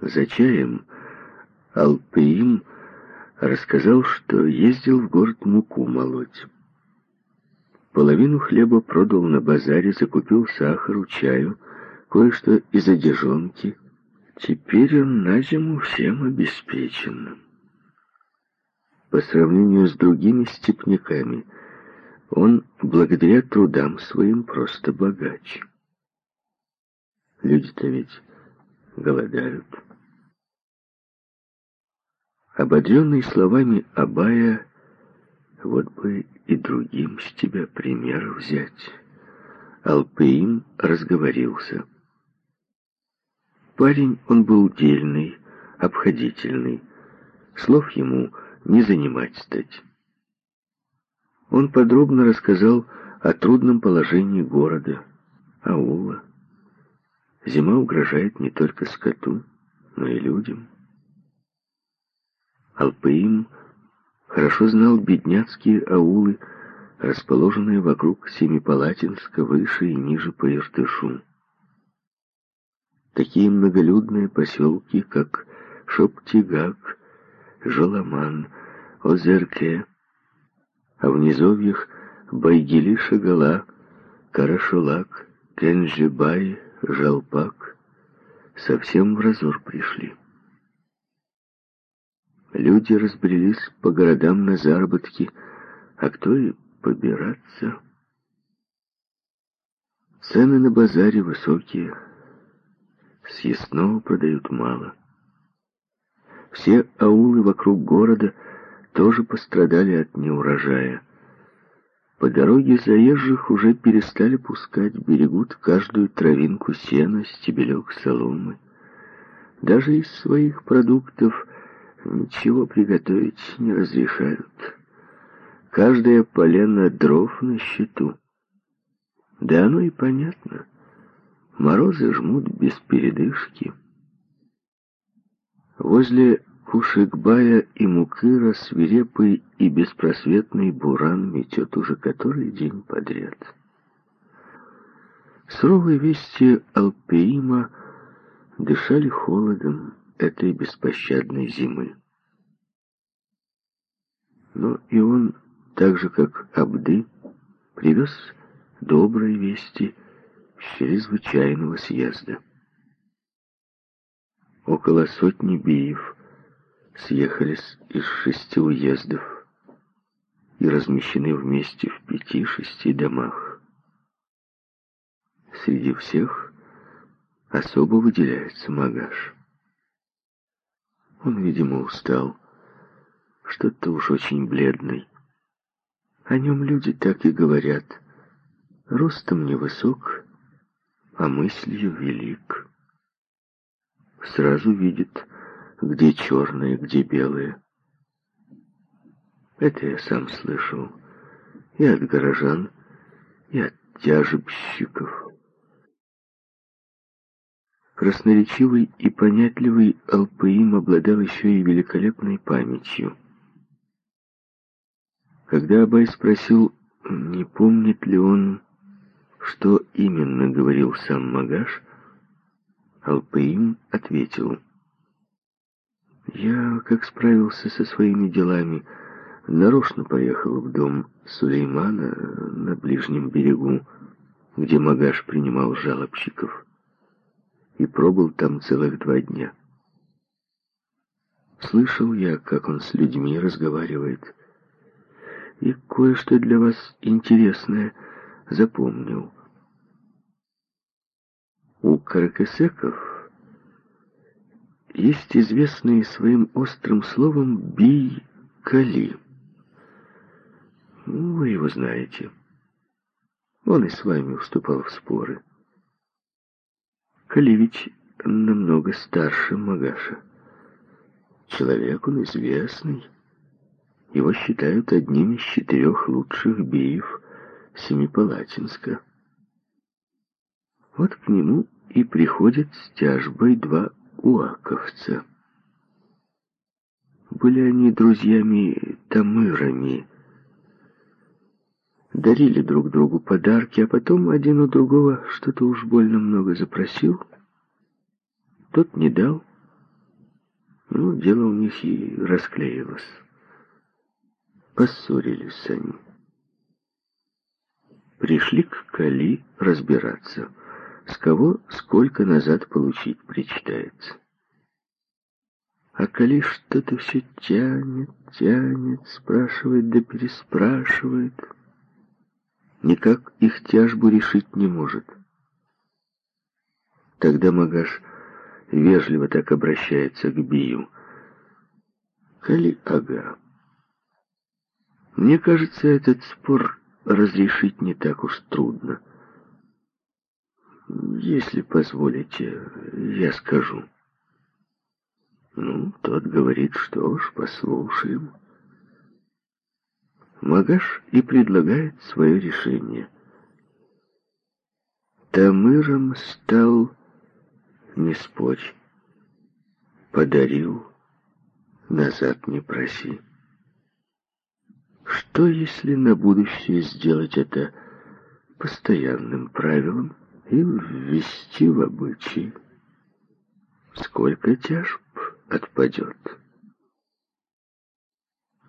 За чаем Алпеим рассказал, что ездил в город муку молоть. Половину хлеба продал на базаре, закупил сахару, чаю, кое-что из одежонки. Теперь он на зиму всем обеспечен. По сравнению с другими степняками, он благодаря трудам своим просто богач. Люди-то ведь голодают. Ободренный словами Абая, вот бы и другим с тебя пример взять. Алпеим разговорился. Парень он был дельный, обходительный. Слов ему не занимать стать. Он подробно рассказал о трудном положении города, аула. Зима угрожает не только скоту, но и людям. Алпеим хорошо знал бедняцкие аулы, расположенные вокруг Семипалатинска, выше и ниже по Иртышу. Такие многолюдные поселки, как Шоптигак, Жоламан, Озерке, а в низовьях Байгили-Шагала, Карашулак, Кенджибай, Жалпак совсем в разор пришли. Люди разбрелись по городам на заработки, а кто и побираться. Цены на базаре высокие, съестного продают мало. Все аулы вокруг города тоже пострадали от неурожая. По дороге заезжих уже перестали пускать, берегут каждую травинку сена, стебелек соломы. Даже из своих продуктов ничего приготовить не разрешают. Каждая полена дров на счету. Да оно и понятно. Морозы жмут без передышки. Возле Кушекбая и Мукыра свирепый и беспросветный буран метет уже который день подряд. Суровые вести Алпеима дышали холодом этой беспощадной зимы. Но и он, так же как Абды, привез добрые вести с чрезвычайного съезда. Около сотни биев съехались из шести уездов и размещены вместе в пяти-шести домах. Среди всех особо выделяется Магаш. Он, видимо, устал, что-то уж очень бледный. О нем люди так и говорят. Ростом невысок, а мыслью велик. Сразу видит, где черное, где белое. Это я сам слышал и от горожан, и от тяжебщиков. Красноречивый и понятливый Алпаим обладал еще и великолепной памятью. Когда Абай спросил, не помнит ли он, что именно говорил сам Магаш, Алпаим ответил — я, как справился со своими делами, нарочно поехал в дом Сулеймана на ближнем берегу, где Магаш принимал жалобщиков, и пробыл там целых два дня. Слышал я, как он с людьми разговаривает, и кое-что для вас интересное запомнил. У каракесеков есть известный своим острым словом «бий-кали». Ну, вы его знаете. Он и с вами вступал в споры. Калевич намного старше Магаша. Человек он известный. Его считают одним из четырех лучших биев Семипалатинска. Вот к нему и приходят с тяжбой два уаковца. Были они друзьями-тамырами, дарили друг другу подарки, а потом один у другого что-то уж больно много запросил. Тот не дал, Ну, дело у них и расклеилось. Поссорились они. Пришли к Кали разбираться, с кого сколько назад получить причитается. А Кали что-то все тянет, тянет, спрашивает да переспрашивает. Никак их тяжбу решить не может. Тогда Магаш вежливо так обращается к Бию. Кали Ага. Мне кажется, этот спор разрешить не так уж трудно. Если позволите, я скажу. Ну, тот говорит, что ж, послушаем. Магаш и предлагает свое решение. Тамыром стал, не спорь, подарил, назад не проси. Что, если на будущее сделать это постоянным правилом и ввести в обычай? Сколько тяжб отпадет.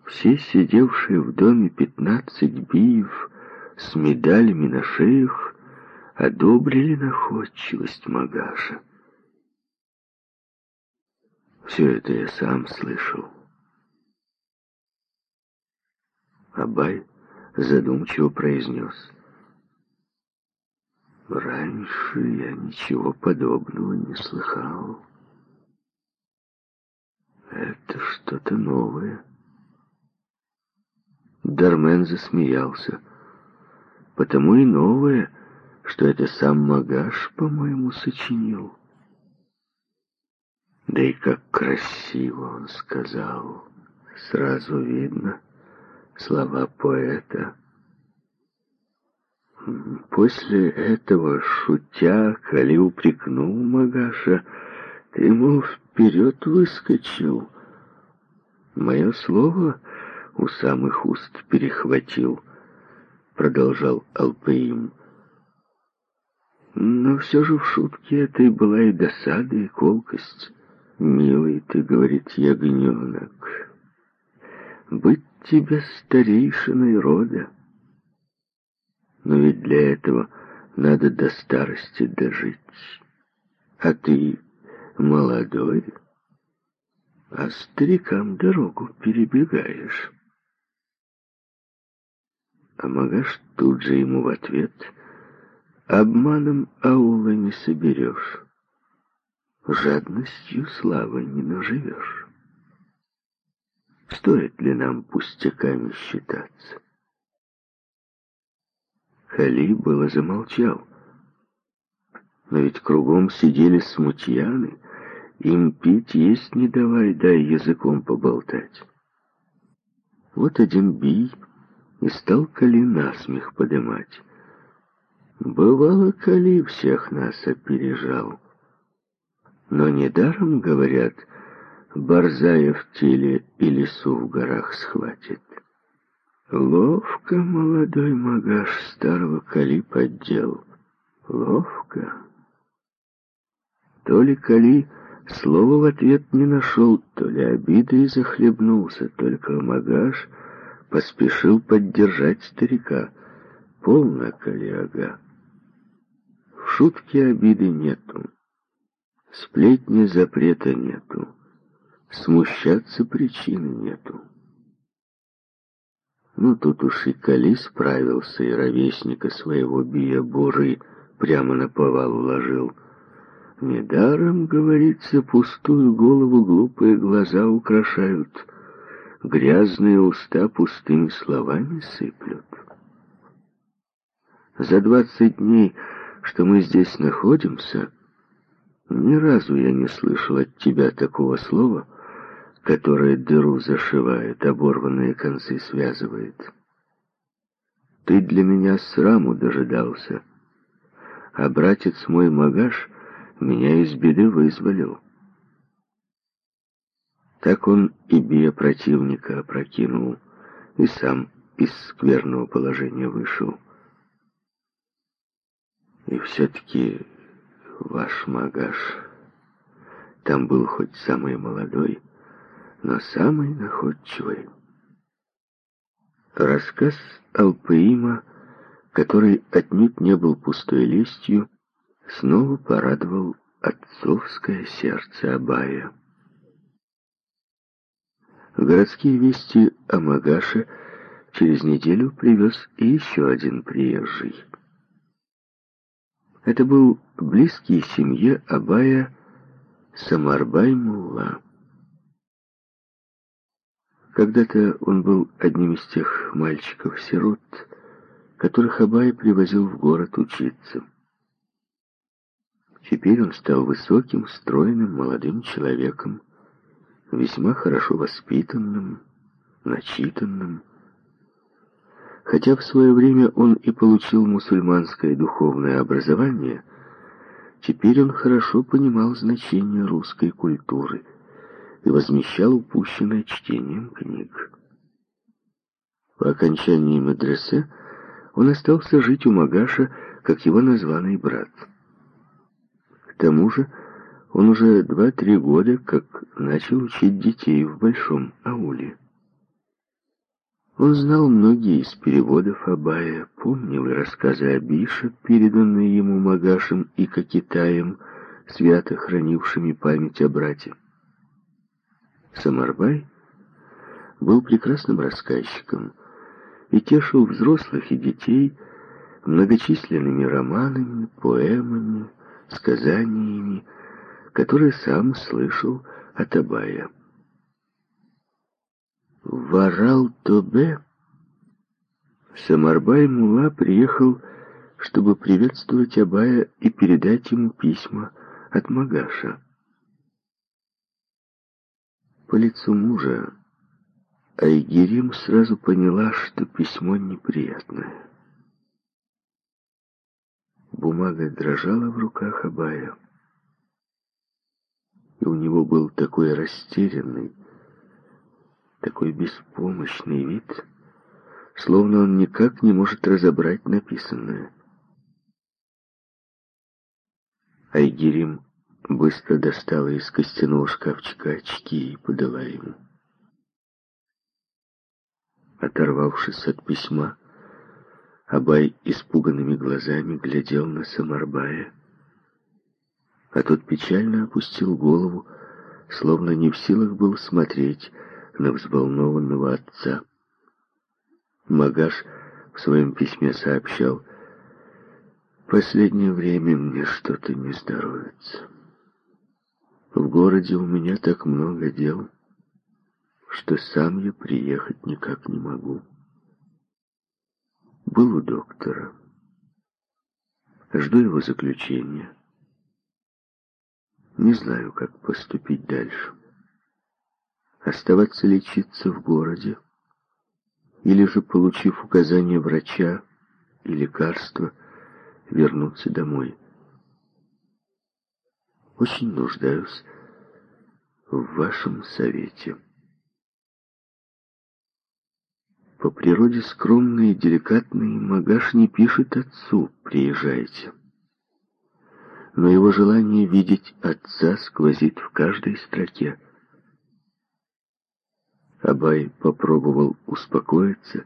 Все сидевшие в доме пятнадцать биев с медалями на шеях одобрили находчивость Магаша. Все это я сам слышал. Абай задумчиво произнес. Раньше я ничего подобного не слыхал. Это что-то новое. Дармен засмеялся. Потому и новое, что это сам Магаш, по-моему, сочинил. Да и как красиво он сказал. Сразу видно слова поэта. После этого, шутя, Кали упрекнул Магаша, ты, мол, вперед выскочил. Мое слово у самых уст перехватил, продолжал Алпеим. Но все же в шутке этой была и досада, и колкость. «Милый ты, — говорит ягненок, — быть тебе старейшиной рода. Но ведь для этого надо до старости дожить. А ты молодой, а старикам дорогу перебегаешь. А Магаш тут же ему в ответ «Обманом аула не соберешь, жадностью славы не наживешь. Стоит ли нам пустяками считаться?» Хали было замолчал. Но ведь кругом сидели смутьяны, им пить есть не давай, дай языком поболтать. Вот один бий и стал Кали насмех подымать. Бывало, Кали всех нас опережал. Но недаром, говорят, борзая в теле и лесу в горах схватит. Ловко молодой магаш старого Кали поддел. Ловко. То ли Кали Слова в ответ не нашел, то ли обидой захлебнулся, только Магаш поспешил поддержать старика. Полно, Калиага. В шутке обиды нету, сплетни запрета нету, смущаться причины нету. Ну, тут уж и Кали справился, и ровесника своего бия-буры прямо на повал уложил — Недаром, говорится, пустую голову глупые глаза украшают, грязные уста пустыми словами сыплют. За двадцать дней, что мы здесь находимся, ни разу я не слышал от тебя такого слова, которое дыру зашивает, оборванные концы связывает. Ты для меня сраму дожидался, а братец мой Магаш — меня из беды вызволил. Так он и бия противника опрокинул, и сам из скверного положения вышел. И все-таки ваш магаш там был хоть самый молодой, но самой находчивой. Рассказ Алпеима, который отнюдь не был пустой лестью, снова порадовал отцовское сердце Абая. Городские вести о Магаше через неделю привез и еще один приезжий. Это был близкий семье Абая Самарбай Мулла. Когда-то он был одним из тех мальчиков-сирот, которых Абай привозил в город учиться. Теперь он стал высоким, стройным, молодым человеком, весьма хорошо воспитанным, начитанным. Хотя в свое время он и получил мусульманское духовное образование, теперь он хорошо понимал значение русской культуры и возмещал упущенное чтением книг. По окончании медресе он остался жить у Магаша, как его названный брат. К тому же он уже два-три года как начал учить детей в большом ауле. Он знал многие из переводов Абая, помнил и рассказы Абиша, переданные ему Магашем и Кокитаем, свято хранившими память о брате. Самарбай был прекрасным рассказчиком и тешил взрослых и детей многочисленными романами, поэмами, сказаниями, которые сам слышал от Абая. В Арал-Тобе Самарбай Мула приехал, чтобы приветствовать Абая и передать ему письма от Магаша. По лицу мужа Айгерим сразу поняла, что письмо неприятное. Бумага дрожала в руках Абая и у него был такой растерянный, такой беспомощный вид, словно он никак не может разобрать написанное. Айгерим быстро достала из костяного шкафчика очки и подала ему. Оторвавшись от письма, Абай испуганными глазами глядел на Самарбая, а тот печально опустил голову, словно не в силах был смотреть на взволнованного отца. Магаш в своем письме сообщал, «Последнее время мне что-то не здоровится. В городе у меня так много дел, что сам я приехать никак не могу. Был у доктора. Жду его заключения. Не знаю, как поступить дальше. Оставаться лечиться в городе, или же, получив указание врача и лекарства, вернуться домой. Очень нуждаюсь в вашем совете. По природе скромный и деликатный Магаш не пишет отцу «приезжайте» но его желание видеть отца сквозит в каждой строке. Абай попробовал успокоиться,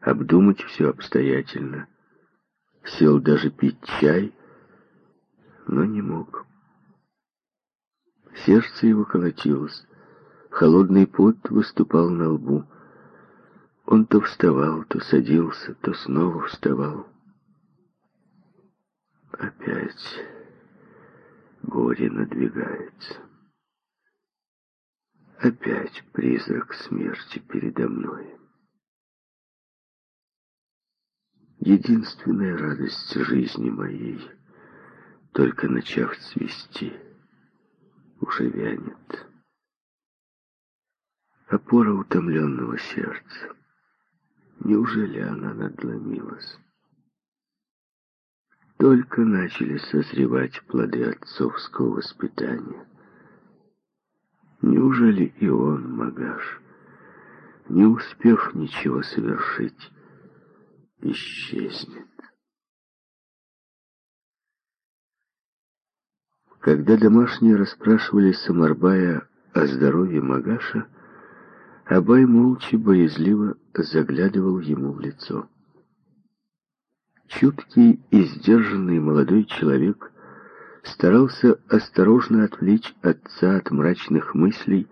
обдумать все обстоятельно. Сел даже пить чай, но не мог. Сердце его колотилось, холодный пот выступал на лбу. Он то вставал, то садился, то снова вставал. Опять горе надвигается. Опять призрак смерти передо мной. Единственная радость жизни моей, только начав цвести, уже вянет. Опора утомленного сердца. Неужели она надломилась? только начали созревать плоды отцовского воспитания. Неужели и он, Магаш, не успев ничего совершить, исчезнет? Когда домашние расспрашивали Самарбая о здоровье Магаша, Абай молча, боязливо заглядывал ему в лицо. Чуткий и сдержанный молодой человек старался осторожно отвлечь отца от мрачных мыслей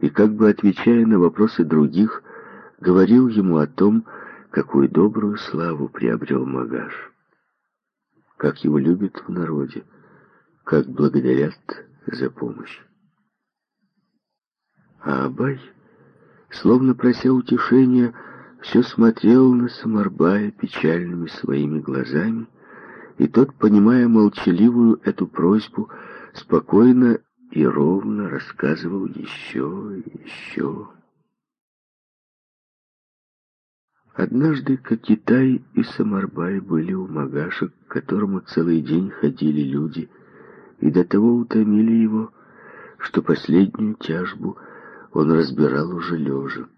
и, как бы отвечая на вопросы других, говорил ему о том, какую добрую славу приобрел Магаш, как его любят в народе, как благодарят за помощь. А Абай, словно прося утешения, все смотрел на Самарбая печальными своими глазами, и тот, понимая молчаливую эту просьбу, спокойно и ровно рассказывал еще и еще. Однажды Кокитай и Самарбай были у Магаша, к которому целый день ходили люди, и до того утомили его, что последнюю тяжбу он разбирал уже лежа.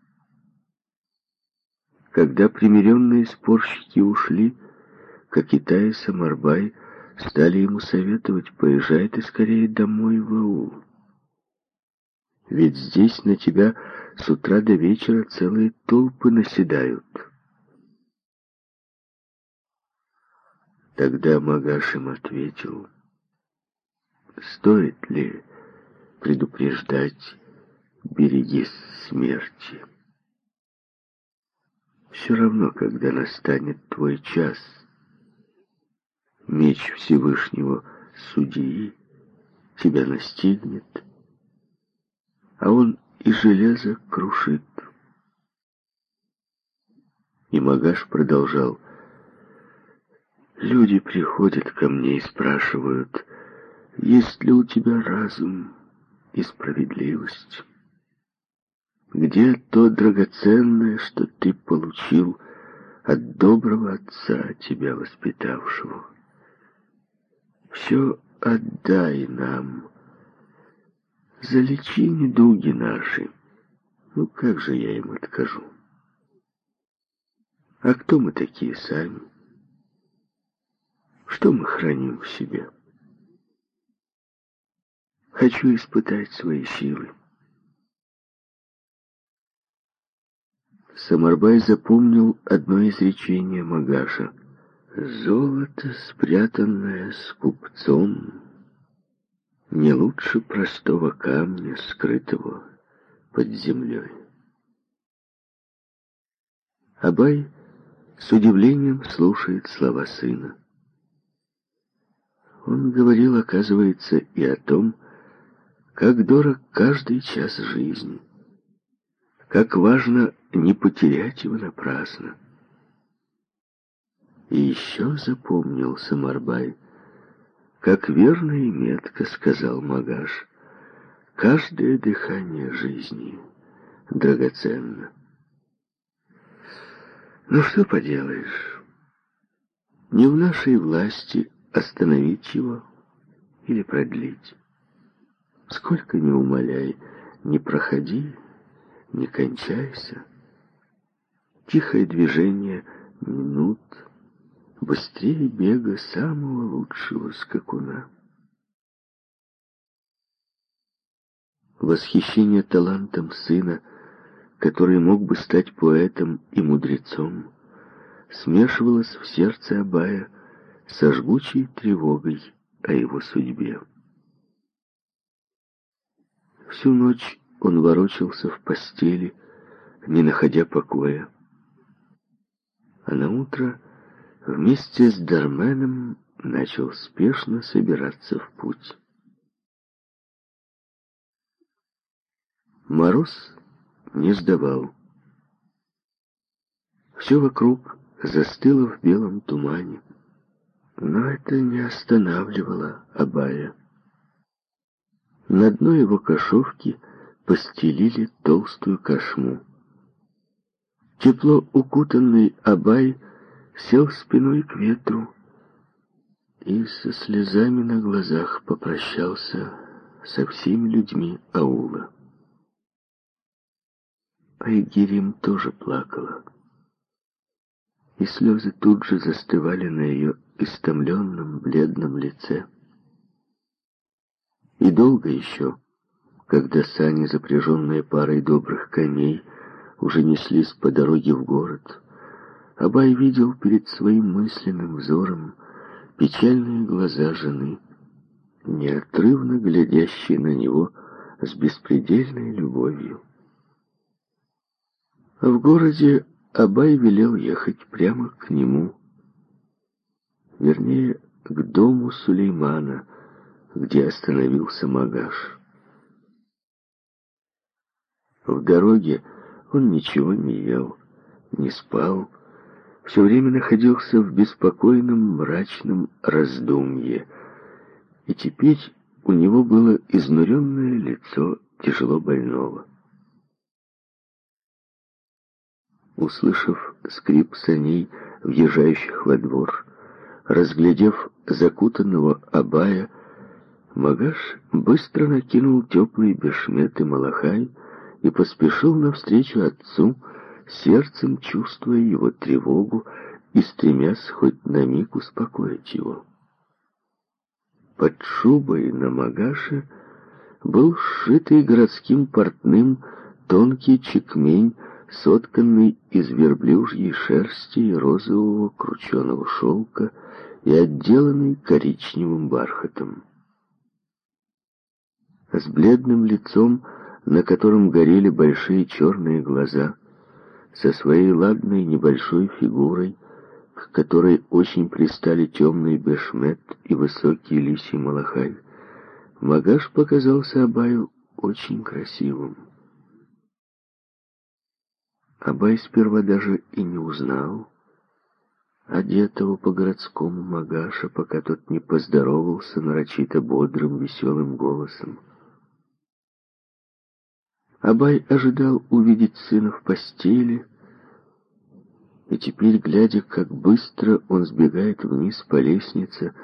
Когда примиренные спорщики ушли, Кокитай и Самарбай стали ему советовать, поезжай ты скорее домой в аул. Ведь здесь на тебя с утра до вечера целые толпы наседают. Тогда Магаш им ответил, стоит ли предупреждать, берегись смерти. Все равно, когда настанет твой час, меч Всевышнего судьи тебя настигнет, а он и железо крушит. И Магаш продолжал. Люди приходят ко мне и спрашивают, есть ли у тебя разум и справедливость? Где то драгоценное, что ты получил от доброго отца, тебя воспитавшего? Все отдай нам, залечи недуги наши. Ну, как же я им откажу? А кто мы такие сами? Что мы храним в себе? Хочу испытать свои силы. Самарбай запомнил одно изречение Магаша. «Золото, спрятанное с купцом, не лучше простого камня, скрытого под землей». Абай с удивлением слушает слова сына. Он говорил, оказывается, и о том, как дорог каждый час жизни, как важно не потерять его напрасно. И еще запомнил Самарбай, как верно и метко сказал Магаш, каждое дыхание жизни драгоценно. Ну что поделаешь, не в нашей власти остановить его или продлить. Сколько не умоляй, не проходи, не кончайся. Тихое движение минут, быстрее бега самого лучшего скакуна. Восхищение талантом сына, который мог бы стать поэтом и мудрецом, смешивалось в сердце Абая со жгучей тревогой о его судьбе. Всю ночь он ворочался в постели, не находя покоя. А на утро вместе с Дарменом начал спешно собираться в путь. Мороз не сдавал. Все вокруг застыло в белом тумане. Но это не останавливало Абая. На дно его кошовки постелили толстую кошму. Тепло укутанный Абай сел спиной к ветру и со слезами на глазах попрощался со всеми людьми аула. Айгерим тоже плакала, и слезы тут же застывали на ее истомленном, бледном лице. И долго еще когда сани, запряженные парой добрых коней, уже неслись по дороге в город, Абай видел перед своим мысленным взором печальные глаза жены, неотрывно глядящие на него с беспредельной любовью. А в городе Абай велел ехать прямо к нему, вернее, к дому Сулеймана, где остановился Магаш. В дороге он ничего не ел, не спал, все время находился в беспокойном, мрачном раздумье, и теперь у него было изнуренное лицо тяжело больного. Услышав скрип саней, въезжающих во двор, разглядев закутанного Абая, Магаш быстро накинул теплый бешмет и малахай и поспешил навстречу отцу, сердцем чувствуя его тревогу и стремясь хоть на миг успокоить его. Под шубой на Магаше был сшитый городским портным тонкий чекмень, сотканный из верблюжьей шерсти и розового крученого шелка и отделанный коричневым бархатом. С бледным лицом, на котором горели большие черные глаза, со своей ладной небольшой фигурой, к которой очень пристали темный бешмет и высокий лисий малахай, Магаш показался Абаю очень красивым. Абай сперва даже и не узнал одетого по-городскому Магаша, пока тот не поздоровался нарочито бодрым, веселым голосом. Абай ожидал увидеть сына в постели, и теперь, глядя, как быстро он сбегает вниз по лестнице,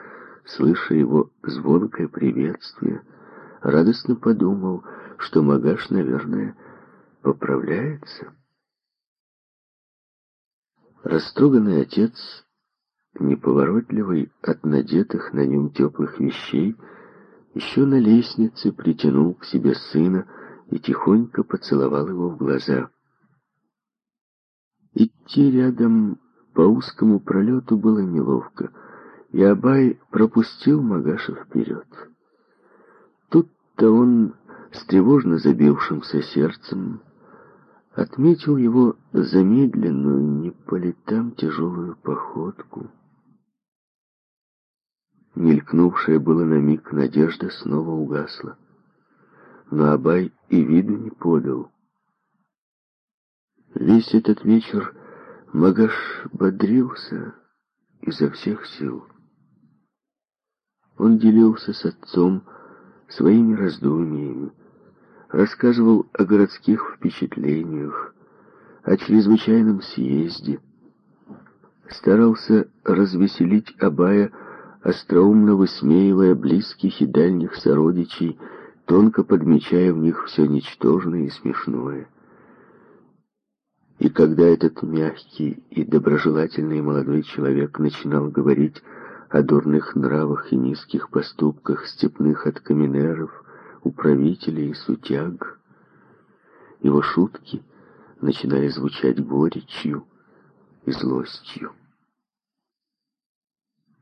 слыша его звонкое приветствие, радостно подумал, что Магаш, наверное, поправляется. Растроганный отец, неповоротливый от надетых на нем теплых вещей, еще на лестнице притянул к себе сына и тихонько поцеловал его в глаза. Идти рядом по узкому пролету было неловко, и Абай пропустил Магаша вперед. Тут-то он с тревожно забившимся сердцем отметил его замедленную, не по летам тяжелую походку. Мелькнувшая было на миг надежда снова угасла. Но Абай и виду не подал. Весь этот вечер Магаш бодрился изо всех сил. Он делился с отцом своими раздумьями, рассказывал о городских впечатлениях, о чрезвычайном съезде, старался развеселить Абая, остроумно высмеивая близких и дальних сородичей, тонко подмечая в них все ничтожное и смешное. И когда этот мягкий и доброжелательный молодой человек начинал говорить о дурных нравах и низких поступках степных откаминеров, управителей и сутяг. Его шутки начинали звучать горечью и злостью.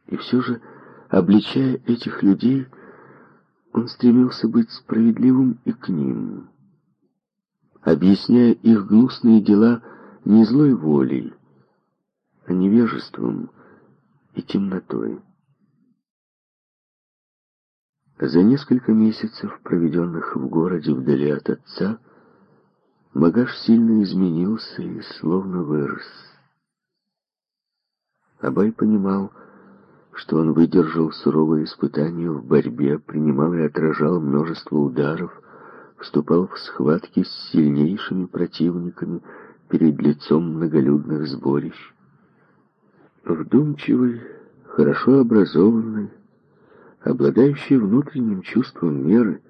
И все же, обличая этих людей, он стремился быть справедливым и к ним, объясняя их гнусные дела не злой волей, а невежеством и темнотой. За несколько месяцев, проведенных в городе вдали от отца, Магаш сильно изменился и словно вырос. Абай понимал, что он выдержал суровые испытания в борьбе, принимал и отражал множество ударов, вступал в схватки с сильнейшими противниками перед лицом многолюдных сборищ. Вдумчивый, хорошо образованный, обладающий внутренним чувством меры,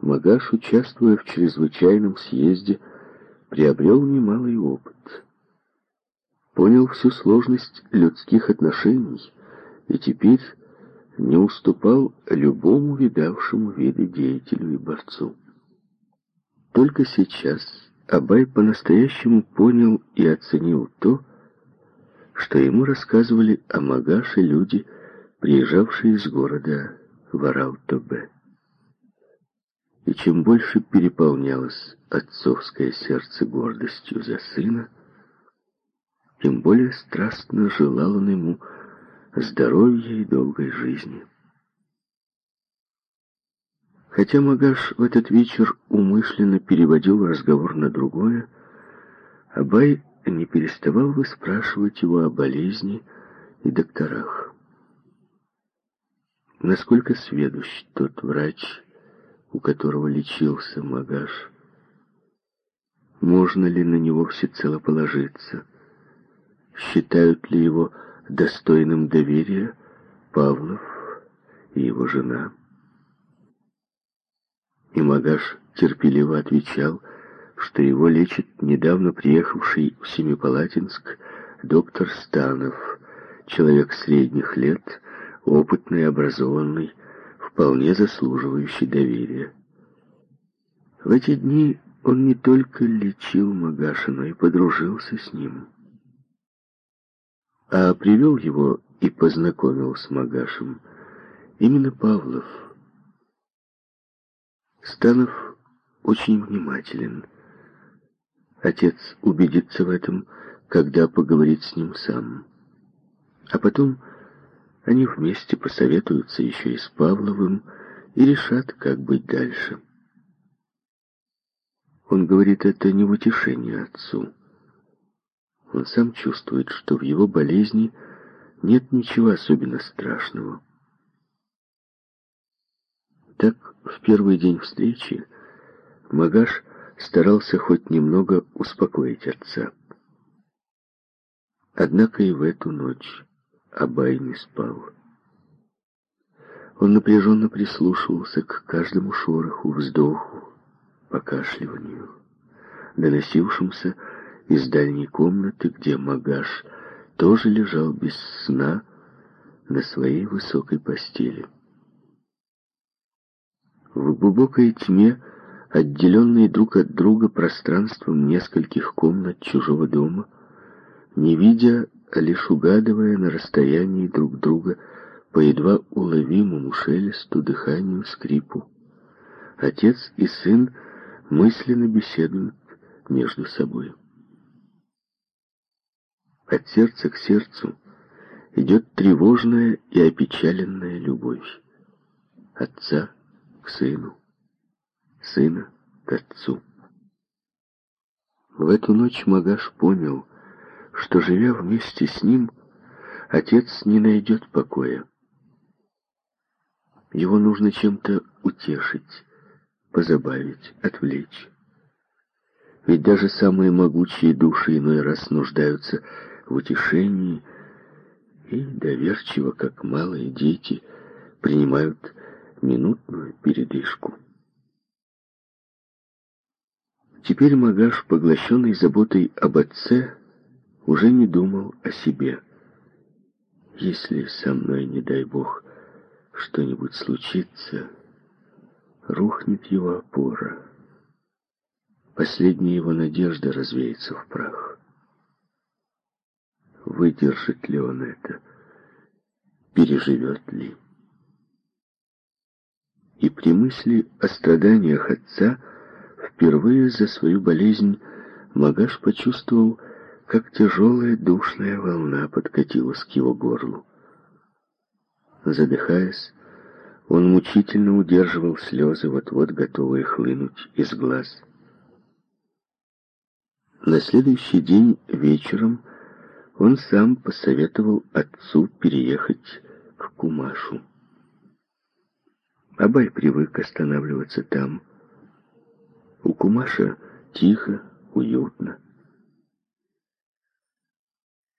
Магаш, участвуя в чрезвычайном съезде, приобрел немалый опыт. Понял всю сложность людских отношений и теперь не уступал любому видавшему виды деятелю и борцу. Только сейчас Абай по-настоящему понял и оценил то, что ему рассказывали о Магаше люди, приезжавшие из города Вараутобе. И чем больше переполнялось отцовское сердце гордостью за сына, тем более страстно желал он ему здоровья и долгой жизни. Хотя Магаш в этот вечер умышленно переводил разговор на другое, Абай не переставал выспрашивать его о болезни и докторах. Насколько сведущ тот врач, у которого лечился Магаш? Можно ли на него всецело положиться? Считают ли его достойным доверия Павлов и его жена? И Магаш терпеливо отвечал, что его лечит недавно приехавший в Семипалатинск доктор Станов, человек средних лет, опытный, образованный, вполне заслуживающий доверия. В эти дни он не только лечил Магаша, но и подружился с ним. А привел его и познакомил с Магашем именно Павлов. Станов очень внимателен. Отец убедится в этом, когда поговорит с ним сам. А потом они вместе посоветуются еще и с Павловым и решат, как быть дальше. Он говорит это не в утешение отцу. Он сам чувствует, что в его болезни нет ничего особенно страшного. Так, в первый день встречи Магаш старался хоть немного успокоить отца. Однако и в эту ночь Абай не спал. Он напряженно прислушивался к каждому шороху, вздоху, покашливанию, доносившимся из дальней комнаты, где Магаш тоже лежал без сна на своей высокой постели. В глубокой тьме, отделенные друг от друга пространством нескольких комнат чужого дома, не видя а лишь угадывая на расстоянии друг друга по едва уловимому шелесту, дыханию, скрипу. Отец и сын мысленно беседуют между собой. От сердца к сердцу идет тревожная и опечаленная любовь. Отца к сыну, сына к отцу. В эту ночь Магаш понял, что, живя вместе с ним, отец не найдет покоя. Его нужно чем-то утешить, позабавить, отвлечь. Ведь даже самые могучие души иной раз нуждаются в утешении и доверчиво, как малые дети, принимают минутную передышку. Теперь Магаш, поглощенный заботой об отце, уже не думал о себе. Если со мной, не дай бог, что-нибудь случится, рухнет его опора. Последняя его надежда развеется в прах. Выдержит ли он это? Переживет ли? И при мысли о страданиях отца впервые за свою болезнь Магаш почувствовал, как тяжелая душная волна подкатилась к его горлу. Задыхаясь, он мучительно удерживал слезы, вот-вот готовые хлынуть из глаз. На следующий день вечером он сам посоветовал отцу переехать к Кумашу. Абай привык останавливаться там. У Кумаша тихо, уютно.